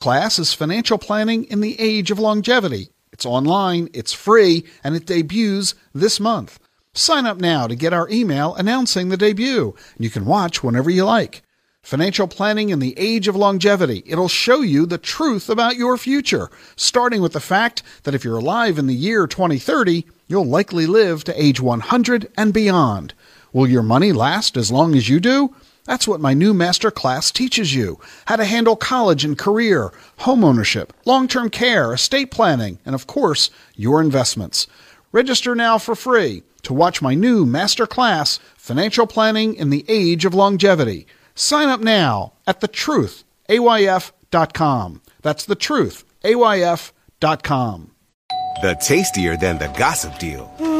class is Financial Planning in the Age of Longevity. It's online, it's free, and it debuts this month. Sign up now to get our email announcing the debut. You can watch whenever you like. Financial Planning in the Age of Longevity. It'll show you the truth about your future, starting with the fact that if you're alive in the year 2030, you'll likely live to age 100 and beyond. Will your money last as long as you do? That's what my new master class teaches you how to handle college and career, homeownership, long term care, estate planning, and of course, your investments. Register now for free to watch my new master class, Financial Planning in the Age of Longevity. Sign up now at thetruthayf.com. That's thetruthayf.com. The tastier than the gossip deal.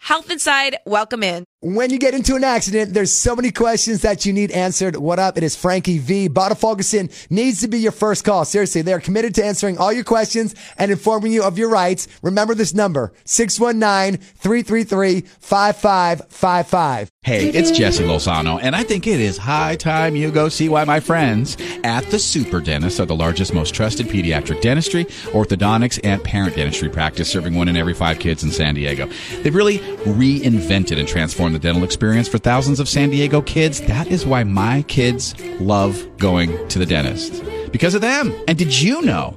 Health Inside, welcome in. When you get into an accident, there's so many questions that you need answered. What up? It is Frankie V. Bada needs to be your first call. Seriously, they're committed to answering all your questions and informing you of your rights. Remember this number, 619-333-5555. Hey, it's Jesse Lozano, and I think it is high time you go see why my friends at the Super Dentist are the largest, most trusted pediatric dentistry, orthodontics, and parent dentistry practice serving one in every five kids in San Diego. They've really reinvented and transformed the dental experience for thousands of San Diego kids. That is why my kids love going to the dentist because of them. And did you know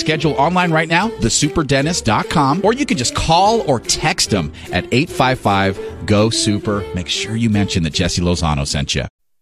Schedule online right now, thesuperdentist.com, or you can just call or text them at 855 GO SUPER. Make sure you mention that Jesse Lozano sent you.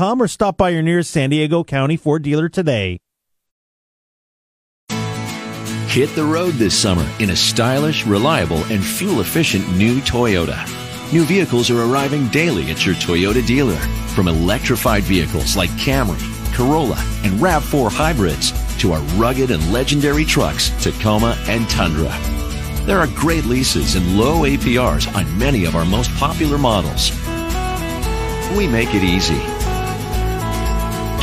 or stop by your nearest San Diego County Ford dealer today. Hit the road this summer in a stylish, reliable, and fuel efficient new Toyota. New vehicles are arriving daily at your Toyota dealer. From electrified vehicles like Camry, Corolla, and RAV4 hybrids to our rugged and legendary trucks, Tacoma and Tundra. There are great leases and low APRs on many of our most popular models. We make it easy.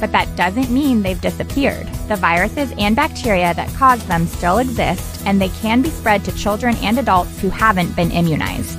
but that doesn't mean they've disappeared. The viruses and bacteria that cause them still exist, and they can be spread to children and adults who haven't been immunized.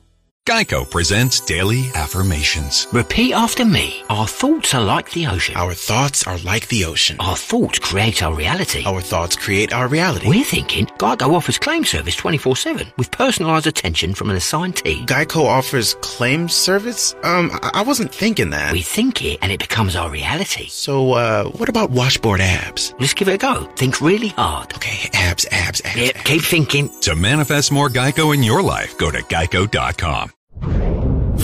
Geico presents Daily Affirmations. Repeat after me. Our thoughts are like the ocean. Our thoughts are like the ocean. Our thoughts create our reality. Our thoughts create our reality. We're thinking Geico offers claim service 24-7 with personalized attention from an assigned team. Geico offers claim service? Um, I, I wasn't thinking that. We think it and it becomes our reality. So, uh, what about washboard abs? Let's give it a go. Think really hard. Okay, abs, abs, abs. Yep, keep thinking. To manifest more Geico in your life, go to geico.com.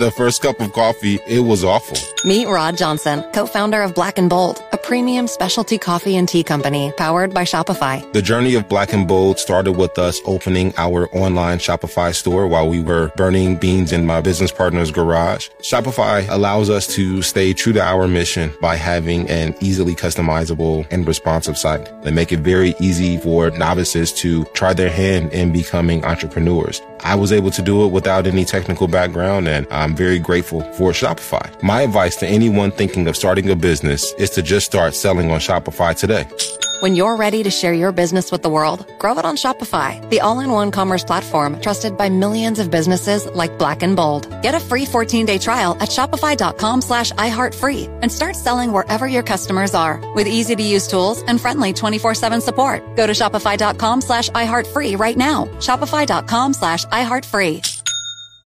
the first cup of coffee, it was awful. Meet Rod Johnson, co-founder of Black and Bold, a premium specialty coffee and tea company powered by Shopify. The journey of Black and Bold started with us opening our online Shopify store while we were burning beans in my business partner's garage. Shopify allows us to stay true to our mission by having an easily customizable and responsive site. They make it very easy for novices to try their hand in becoming entrepreneurs. I was able to do it without any technical background and I'm very grateful for Shopify. My advice to anyone thinking of starting a business is to just start selling on Shopify today. When you're ready to share your business with the world, grow it on Shopify, the all-in-one commerce platform trusted by millions of businesses like Black and Bold. Get a free 14-day trial at shopify.com slash iHeartFree and start selling wherever your customers are with easy-to-use tools and friendly 24-7 support. Go to shopify.com slash iHeartFree right now. Shopify.com slash iHeartFree.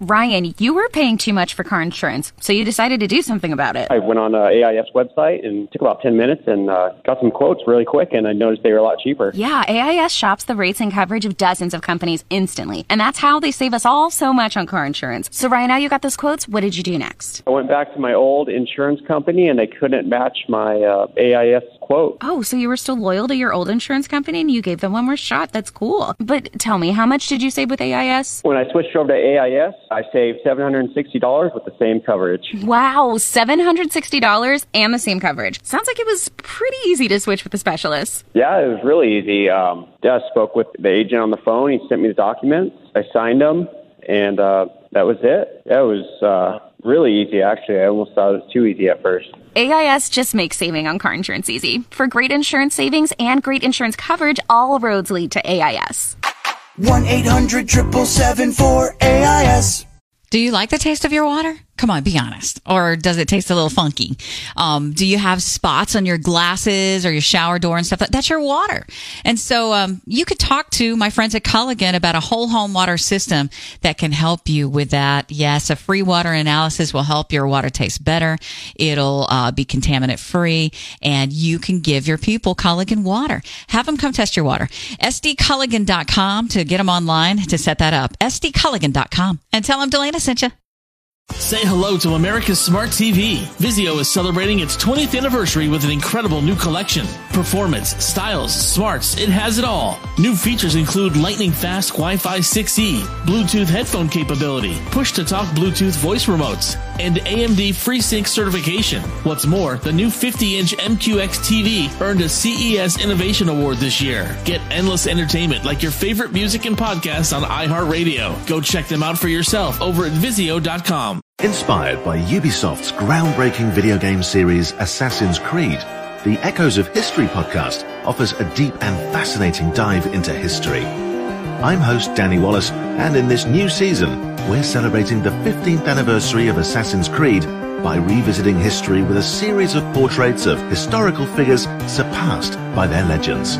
Ryan, you were paying too much for car insurance, so you decided to do something about it. I went on uh, AIS website and took about 10 minutes and uh, got some quotes really quick, and I noticed they were a lot cheaper. Yeah, AIS shops the rates and coverage of dozens of companies instantly, and that's how they save us all so much on car insurance. So, Ryan, now you got those quotes. What did you do next? I went back to my old insurance company, and they couldn't match my uh, AIS quote. Oh, so you were still loyal to your old insurance company and you gave them one more shot. That's cool. But tell me, how much did you save with AIS? When I switched over to AIS, I saved $760 with the same coverage. Wow, $760 and the same coverage. Sounds like it was pretty easy to switch with the specialist. Yeah, it was really easy. Um, yeah, I spoke with the agent on the phone. He sent me the documents. I signed them, and uh, that was it. Yeah, it was uh, really easy, actually. I almost thought it was too easy at first. AIS just makes saving on car insurance easy. For great insurance savings and great insurance coverage, all roads lead to AIS. 1 800 777 AIS. Do you like the taste of your water? Come on, be honest. Or does it taste a little funky? Um, do you have spots on your glasses or your shower door and stuff? That's your water. And so, um, you could talk to my friends at Culligan about a whole home water system that can help you with that. Yes, a free water analysis will help your water taste better. It'll, uh, be contaminant free and you can give your people Culligan water. Have them come test your water. SDCulligan.com to get them online to set that up. SDCulligan.com and tell them Delana sent you. Say hello to America's Smart TV. Vizio is celebrating its 20th anniversary with an incredible new collection. Performance, styles, smarts, it has it all. New features include lightning fast Wi-Fi 6E, Bluetooth headphone capability, push to talk Bluetooth voice remotes, and AMD FreeSync certification. What's more, the new 50-inch MQX TV earned a CES Innovation Award this year. Get endless entertainment like your favorite music and podcasts on iHeartRadio. Go check them out for yourself over at Vizio.com. Inspired by Ubisoft's groundbreaking video game series Assassin's Creed, the Echoes of History podcast offers a deep and fascinating dive into history. I'm host Danny Wallace, and in this new season, we're celebrating the 15th anniversary of Assassin's Creed by revisiting history with a series of portraits of historical figures surpassed by their legends.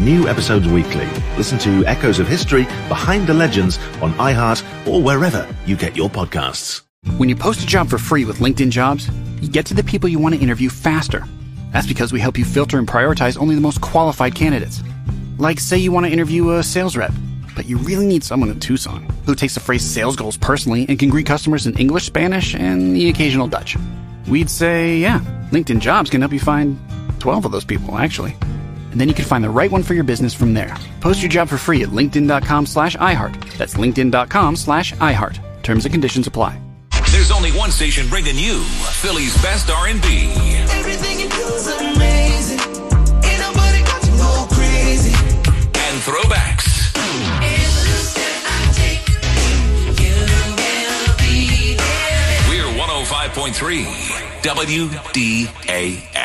New episodes weekly. Listen to Echoes of History Behind the Legends on iHeart or wherever you get your podcasts. When you post a job for free with LinkedIn Jobs, you get to the people you want to interview faster. That's because we help you filter and prioritize only the most qualified candidates. Like, say you want to interview a sales rep, but you really need someone in Tucson who takes the phrase sales goals personally and can greet customers in English, Spanish, and the occasional Dutch. We'd say, yeah, LinkedIn Jobs can help you find 12 of those people, actually. And then you can find the right one for your business from there. Post your job for free at linkedin.com slash iHeart. That's linkedin.com slash iHeart. Terms and conditions apply. There's only one station bringing you Philly's best R&B. three, WDAS.